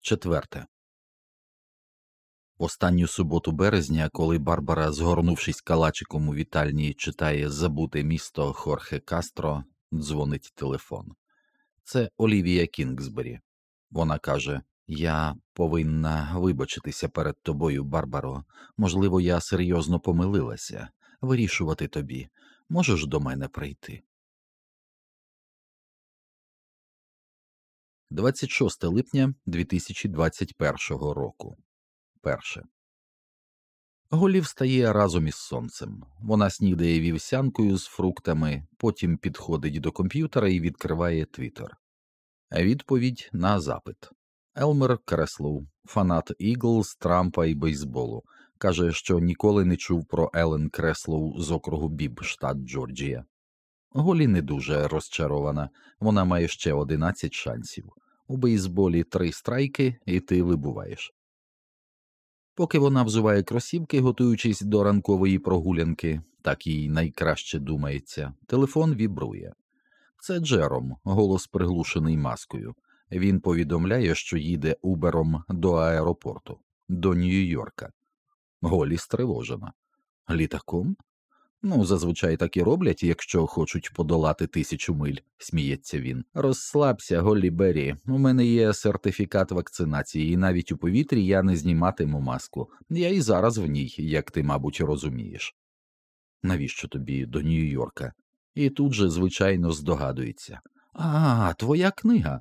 Четверте. Останню суботу березня, коли Барбара, згорнувшись калачиком у вітальні, читає забуте місто Хорхе Кастро, дзвонить телефон. Це Олівія Кінгсбері. Вона каже: Я повинна вибачитися перед тобою, Барбаро. Можливо, я серйозно помилилася. Вирішувати тобі. Можеш до мене прийти. 26 липня 2021 року. Перше. Голі встає разом із сонцем. Вона снідає вівсянкою з фруктами, потім підходить до комп'ютера і відкриває твіттер. Відповідь на запит Елмер Креслоу, фанат Іглз, Трампа і бейсболу, каже, що ніколи не чув про Елен Креслоу з округу Біб, штат Джорджія. Голі не дуже розчарована, вона має ще 11 шансів. У бейсболі три страйки, і ти вибуваєш. Поки вона взуває кросівки, готуючись до ранкової прогулянки, так їй найкраще думається, телефон вібрує. Це Джером, голос приглушений маскою. Він повідомляє, що їде убером до аеропорту, до Нью-Йорка. Голі стривожена. Літаком? Ну, зазвичай так і роблять, якщо хочуть подолати тисячу миль, сміється він. Розслабся, Голлі Беррі, у мене є сертифікат вакцинації, і навіть у повітрі я не зніматиму маску. Я і зараз в ній, як ти, мабуть, розумієш. Навіщо тобі до Нью-Йорка? І тут же, звичайно, здогадується. А, твоя книга.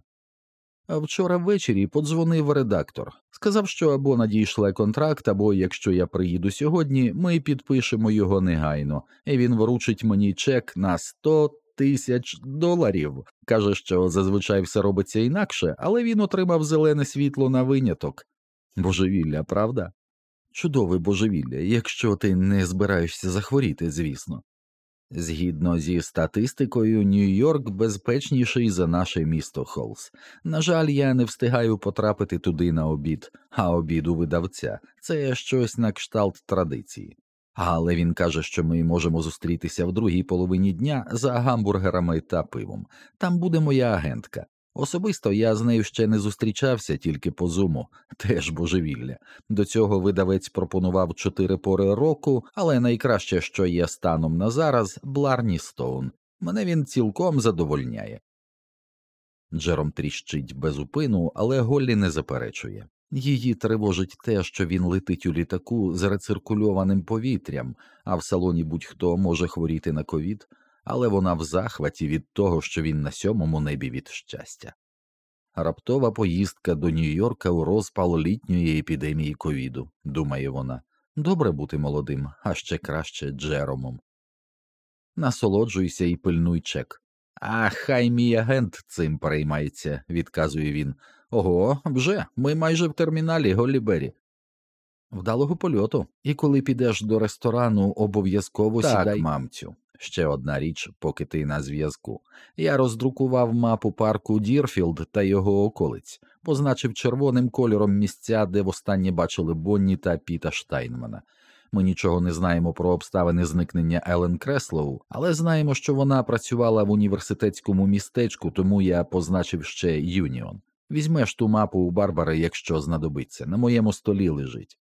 А вчора ввечері подзвонив редактор. Сказав, що або надійшле контракт, або якщо я приїду сьогодні, ми підпишемо його негайно, і він вручить мені чек на 100 тисяч доларів. Каже, що зазвичай все робиться інакше, але він отримав зелене світло на виняток. Божевілля, правда? Чудове божевілля, якщо ти не збираєшся захворіти, звісно. Згідно зі статистикою, Нью-Йорк безпечніший за наше місто Холс. На жаль, я не встигаю потрапити туди на обід, а обід у видавця це щось на кшталт традиції. Але він каже, що ми можемо зустрітися в другій половині дня за гамбургерами та пивом. Там буде моя агентка. Особисто я з нею ще не зустрічався тільки по зуму, теж божевілля. До цього видавець пропонував чотири пори року, але найкраще, що є станом на зараз, Бларні Стоун. Мене він цілком задовольняє. Джером тріщить безупину, але Голлі не заперечує. Її тривожить те, що він летить у літаку з рециркульованим повітрям, а в салоні будь-хто може хворіти на ковід але вона в захваті від того, що він на сьомому небі від щастя. Раптова поїздка до Нью-Йорка у розпал літньої епідемії ковіду, думає вона. Добре бути молодим, а ще краще Джеромом. Насолоджуйся і пильнуй чек. А хай мій агент цим переймається, відказує він. Ого, вже, ми майже в терміналі Голлібері. Вдалого польоту, і коли підеш до ресторану, обов'язково сідай мамцю. Ще одна річ, поки ти на зв'язку. Я роздрукував мапу парку Дірфілд та його околиць, позначив червоним кольором місця, де востаннє бачили Бонні та Піта Штайнмана. Ми нічого не знаємо про обставини зникнення Елен Креслоу, але знаємо, що вона працювала в університетському містечку, тому я позначив ще Юніон. Візьмеш ту мапу у Барбари, якщо знадобиться, на моєму столі лежить.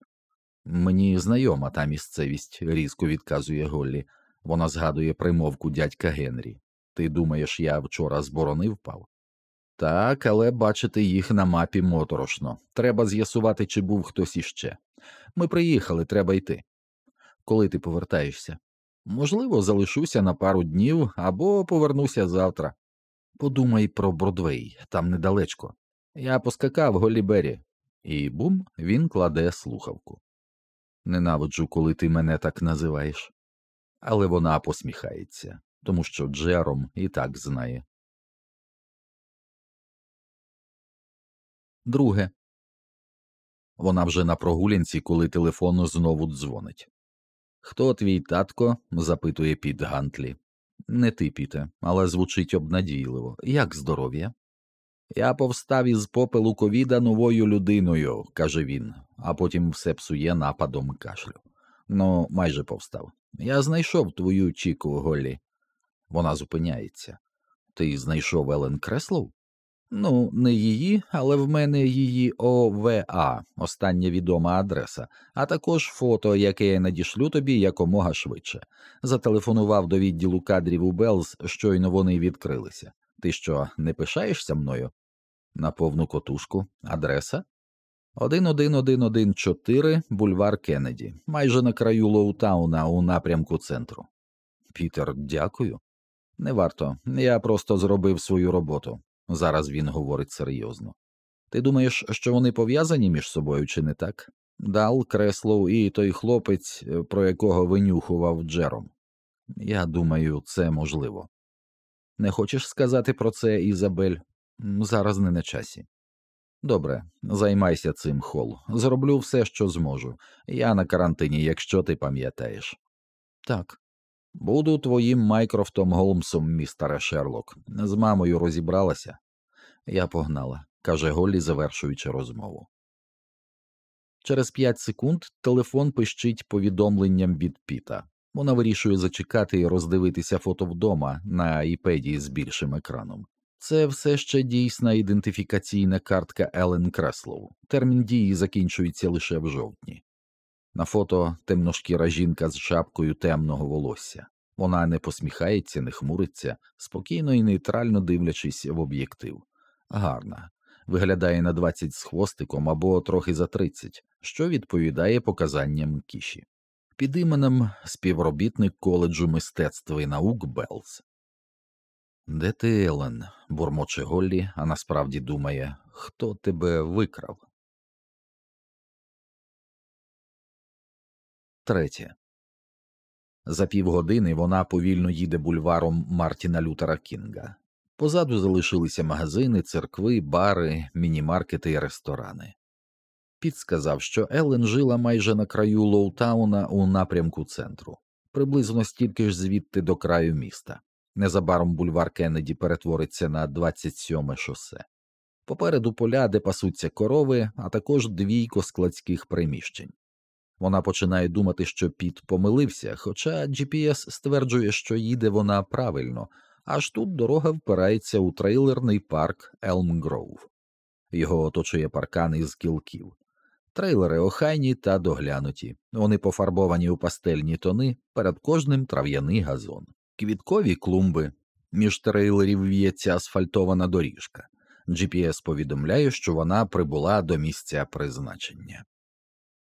Мені знайома та місцевість, різко відказує Голлі. Вона згадує примовку дядька Генрі. Ти думаєш, я вчора з борони впав? Так, але бачити їх на мапі моторошно. Треба з'ясувати, чи був хтось іще. Ми приїхали, треба йти. Коли ти повертаєшся? Можливо, залишуся на пару днів або повернуся завтра. Подумай про Бродвей, там недалечко. Я поскакав Голібері, і бум, він кладе слухавку. Ненавиджу, коли ти мене так називаєш але вона посміхається, тому що Джером і так знає. Друге. Вона вже на прогулянці, коли телефон знову дзвонить. Хто твій татко? запитує Піт Гантлі. Не ти, Піте, але звучить обнадійливо. Як здоров'я? Я повстав із попелу ковіда новою людиною, каже він, а потім все псує нападом кашлю. Ну, майже повстав. Я знайшов твою Чіку Голлі. Вона зупиняється. Ти знайшов Елен Креслов? Ну, не її, але в мене її ОВА, остання відома адреса, а також фото, яке я надішлю тобі якомога швидше. Зателефонував до відділу кадрів у Белз, щойно вони відкрилися. Ти що, не пишаєшся мною? На повну котушку. Адреса? 11114 бульвар Кеннеді, майже на краю Лоутауна у напрямку центру. Пітер, дякую. Не варто. Я просто зробив свою роботу. Зараз він говорить серйозно. Ти думаєш, що вони пов'язані між собою, чи не так? Дал, Креслоу і той хлопець, е, про якого винюхував Джером. Я думаю, це можливо. Не хочеш сказати про це, Ізабель? Зараз не на часі. Добре, займайся цим, Хол. Зроблю все, що зможу. Я на карантині, якщо ти пам'ятаєш. Так. Буду твоїм Майкрофтом Голмсом, містере Шерлок. З мамою розібралася. Я погнала, каже Голлі, завершуючи розмову. Через п'ять секунд телефон пищить повідомленням від Піта. Вона вирішує зачекати і роздивитися фото вдома на іпеді з більшим екраном. Це все ще дійсна ідентифікаційна картка Елен Креслоу. Термін дії закінчується лише в жовтні. На фото темношкіра жінка з шапкою темного волосся. Вона не посміхається, не хмуриться, спокійно і нейтрально дивлячись в об'єктив. Гарна, виглядає на 20 з хвостиком або трохи за 30, що відповідає показанням кіші. Під іменем співробітник коледжу мистецтва і наук Белз. Де ти, Елен? бурмоче Голлі, а насправді думає, хто тебе викрав. Третє. За півгодини вона повільно їде бульваром Мартіна Лютера Кінга. Позаду залишилися магазини, церкви, бари, мінімаркети і ресторани. Піт сказав, що Елен жила майже на краю Лоутауна у напрямку центру, приблизно стільки ж звідти до краю міста. Незабаром бульвар Кеннеді перетвориться на 27 шосе. Попереду поля, де пасуться корови, а також двійко складських приміщень. Вона починає думати, що Піт помилився, хоча GPS стверджує, що їде вона правильно, аж тут дорога впирається у трейлерний парк Елм Гроув. Його оточує паркан із кілків. Трейлери охайні та доглянуті, вони пофарбовані у пастельні тони, перед кожним трав'яний газон, квіткові клумби, між трейлерів в'ється асфальтована доріжка. GPS повідомляє, що вона прибула до місця призначення.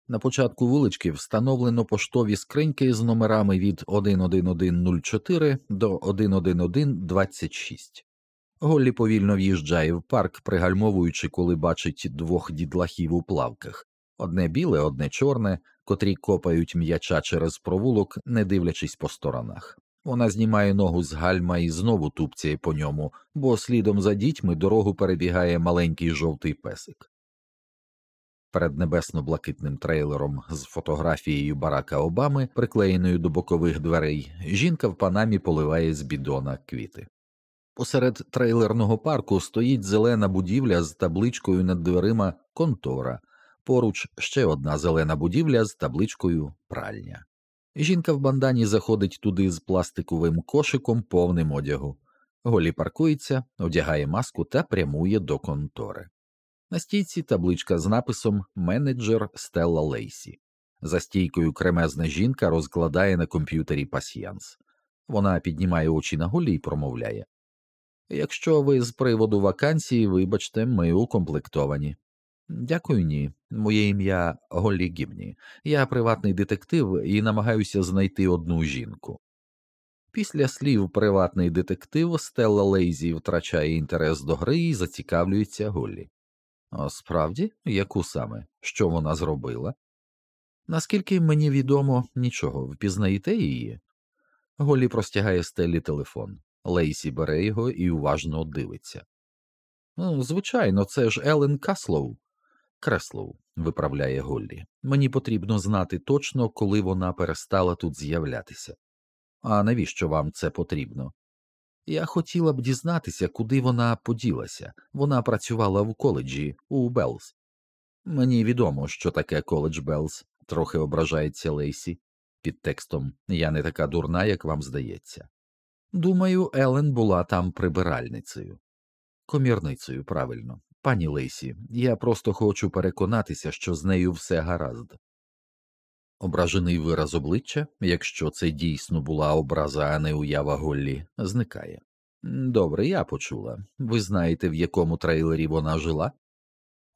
На початку вулички встановлено поштові скриньки з номерами від 11104 до 11126. Голлі повільно в'їжджає в парк, пригальмовуючи, коли бачить двох дідлахів у плавках одне біле, одне чорне, котрі копають м'яча через провулок, не дивлячись по сторонах. Вона знімає ногу з гальма і знову тупцяє по ньому, бо слідом за дітьми дорогу перебігає маленький жовтий песик. Перед небесно-блакитним трейлером з фотографією Барака Обами, приклеєною до бокових дверей, жінка в панамі поливає з бідона квіти. Посеред трейлерного парку стоїть зелена будівля з табличкою над дверима контора, поруч ще одна зелена будівля з табличкою пральня. Жінка в бандані заходить туди з пластиковим кошиком повним одягу. Голі паркується, одягає маску та прямує до контори. На стійці табличка з написом Менеджер Стелла Лейсі. За стійкою кремезна жінка розкладає на комп'ютері пасьянс. Вона піднімає очі на голі і промовляє Якщо ви з приводу вакансії, вибачте, ми укомплектовані. Дякую, ні. Моє ім'я Голлі Гібні. Я приватний детектив і намагаюся знайти одну жінку. Після слів приватний детектив Стелла Лейзі втрачає інтерес до гри і зацікавлюється Голлі. «А Справді, яку саме? Що вона зробила? Наскільки мені відомо, нічого, впізнаєте її? Голлі простягає стелі телефон. Лейсі бере його і уважно дивиться. Ну, звичайно, це ж Елен Каслоу. Креслоу, виправляє Голлі. Мені потрібно знати точно, коли вона перестала тут з'являтися. А навіщо вам це потрібно? Я хотіла б дізнатися, куди вона поділася. Вона працювала в коледжі у Белз. Мені відомо, що таке коледж Белз, трохи ображається Лейсі. Під текстом Я не така дурна, як вам здається. Думаю, Елен була там прибиральницею. Комірницею, правильно. Пані Лейсі, я просто хочу переконатися, що з нею все гаразд. Ображений вираз обличчя, якщо це дійсно була образа, а не уява Голлі, зникає. Добре, я почула. Ви знаєте, в якому трейлері вона жила?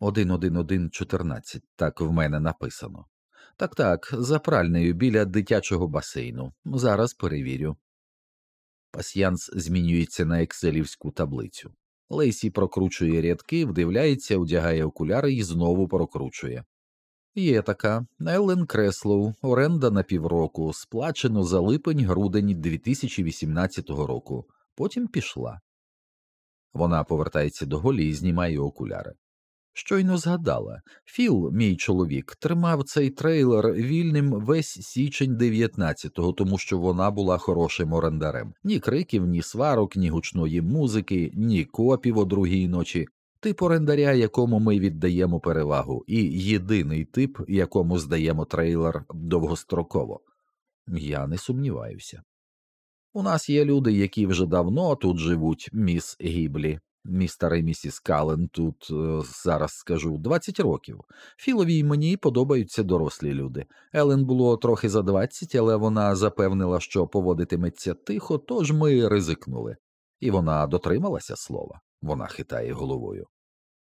11114, так в мене написано. Так так, за пральнею біля дитячого басейну. Зараз перевірю. Пасьянс змінюється на екселівську таблицю. Лейсі прокручує рядки, вдивляється, одягає окуляри і знову прокручує. Є така Еллен Креслоу, оренда на півроку, сплачено за липень грудень 2018 року. Потім пішла. Вона повертається до голі і знімає окуляри. Щойно згадала Філ, мій чоловік, тримав цей трейлер вільним весь січень 19-го, тому що вона була хорошим орендарем. Ні криків, ні сварок, ні гучної музики, ні копів о другій ночі. Тип орендаря, якому ми віддаємо перевагу, і єдиний тип, якому здаємо трейлер довгостроково. Я не сумніваюся. У нас є люди, які вже давно тут живуть, міс Гіблі, Містер і місіс Кален тут е, зараз скажу 20 років. Філові й мені подобаються дорослі люди. Елен було трохи за 20, але вона запевнила, що поводитиметься тихо, тож ми ризикнули. І вона дотрималася слова. Вона хитає головою.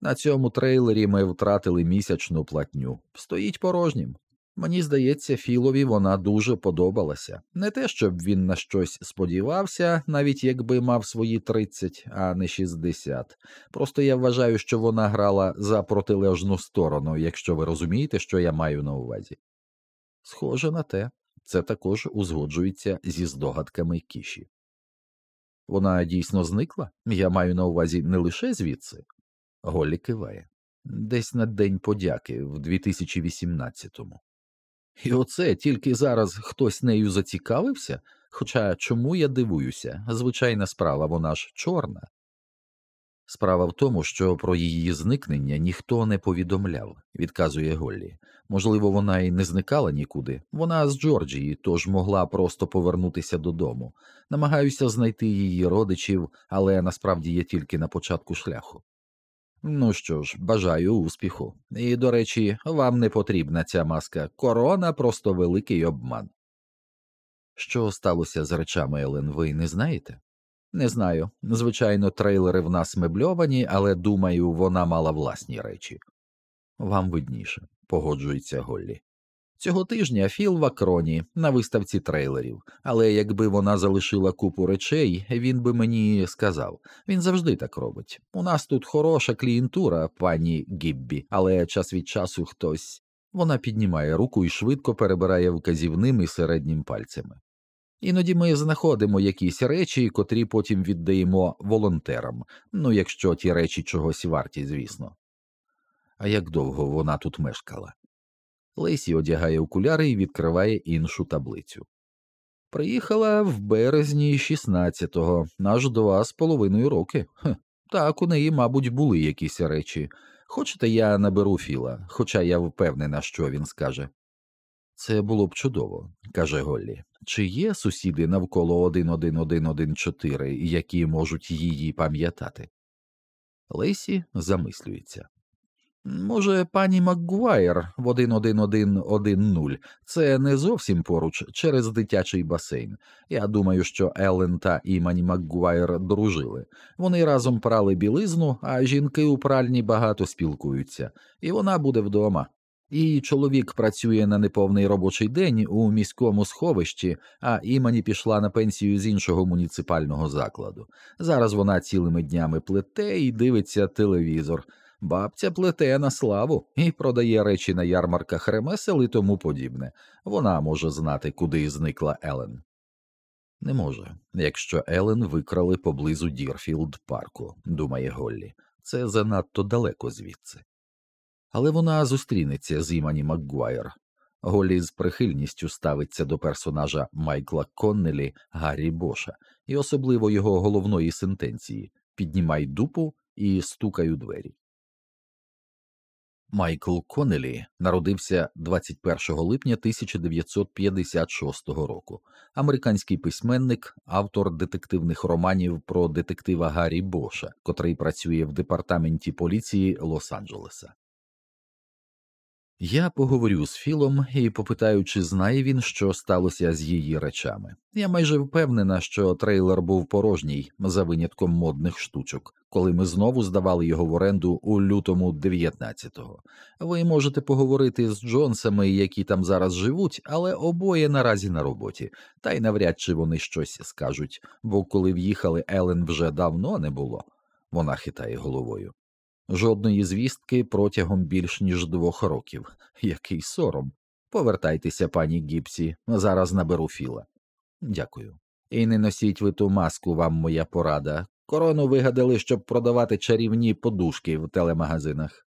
На цьому трейлері ми втратили місячну платню. Стоїть порожнім. Мені здається, Філові вона дуже подобалася. Не те, щоб він на щось сподівався, навіть якби мав свої 30, а не 60. Просто я вважаю, що вона грала за протилежну сторону, якщо ви розумієте, що я маю на увазі. Схоже на те, це також узгоджується зі здогадками кіші. Вона дійсно зникла? Я маю на увазі не лише звідси. Голлі киває. Десь на День подяки в 2018-му. І оце тільки зараз хтось нею зацікавився, хоча чому я дивуюся, звичайна справа, вона ж чорна. Справа в тому, що про її зникнення ніхто не повідомляв, відказує Голлі. Можливо, вона і не зникала нікуди. Вона з Джорджії, тож могла просто повернутися додому. Намагаюся знайти її родичів, але насправді є тільки на початку шляху. Ну що ж, бажаю успіху. І, до речі, вам не потрібна ця маска. Корона просто великий обман. Що сталося з речами Елен, ви не знаєте? Не знаю. Звичайно, трейлери в нас мебльовані, але думаю, вона мала власні речі. Вам видніше, погоджується Голлі. Цього тижня Філ в Акроні на виставці трейлерів, але якби вона залишила купу речей, він би мені сказав він завжди так робить. У нас тут хороша клієнтура, пані Гіббі, але час від часу хтось. Вона піднімає руку і швидко перебирає вказівним і середнім пальцями. Іноді ми знаходимо якісь речі, котрі потім віддаємо волонтерам, ну якщо ті речі чогось варті, звісно. А як довго вона тут мешкала? Лесі одягає окуляри і відкриває іншу таблицю. Приїхала в березні 16-го, аж два з половиною роки. Хех. Так, у неї, мабуть, були якісь речі. Хочете, я наберу Філа, хоча я впевнена, що він скаже. Це було б чудово, каже Голлі. Чи є сусіди навколо 11114, які можуть її пам'ятати? Лесі замислюється. Може, пані Макгуайр в 11110. Це не зовсім поруч через дитячий басейн. Я думаю, що Еллен та Імані Макгуайр дружили. Вони разом прали білизну, а жінки у пральні багато спілкуються, і вона буде вдома. Її чоловік працює на неповний робочий день у міському сховищі, а імані пішла на пенсію з іншого муніципального закладу. Зараз вона цілими днями плете і дивиться телевізор. Бабця плете на славу і продає речі на ярмарках ремесел і тому подібне. Вона може знати, куди зникла Елен. Не може, якщо Елен викрали поблизу Дірфілд парку, думає Голлі. Це занадто далеко звідси. Але вона зустрінеться з Імані Макгуайр. Голлі з прихильністю ставиться до персонажа Майкла Коннелі Гаррі Боша і особливо його головної сентенції піднімай дупу і стукай у двері. Майкл Конелі народився 21 липня 1956 року. Американський письменник, автор детективних романів про детектива Гаррі Боша, котрий працює в департаменті поліції Лос-Анджелеса. Я поговорю з Філом і попитаю, чи знає він, що сталося з її речами. Я майже впевнена, що трейлер був порожній за винятком модних штучок, коли ми знову здавали його в оренду у лютому 19-го. Ви можете поговорити з Джонсами, які там зараз живуть, але обоє наразі на роботі, та й навряд чи вони щось скажуть, бо коли в'їхали, Елен вже давно не було. Вона хитає головою. Жодної звістки протягом більш ніж двох років. Який сором. Повертайтеся, пані Гіпсі, зараз наберу Філа. Дякую. І не носіть ви ту маску, вам моя порада. Корону вигадали, щоб продавати чарівні подушки в телемагазинах.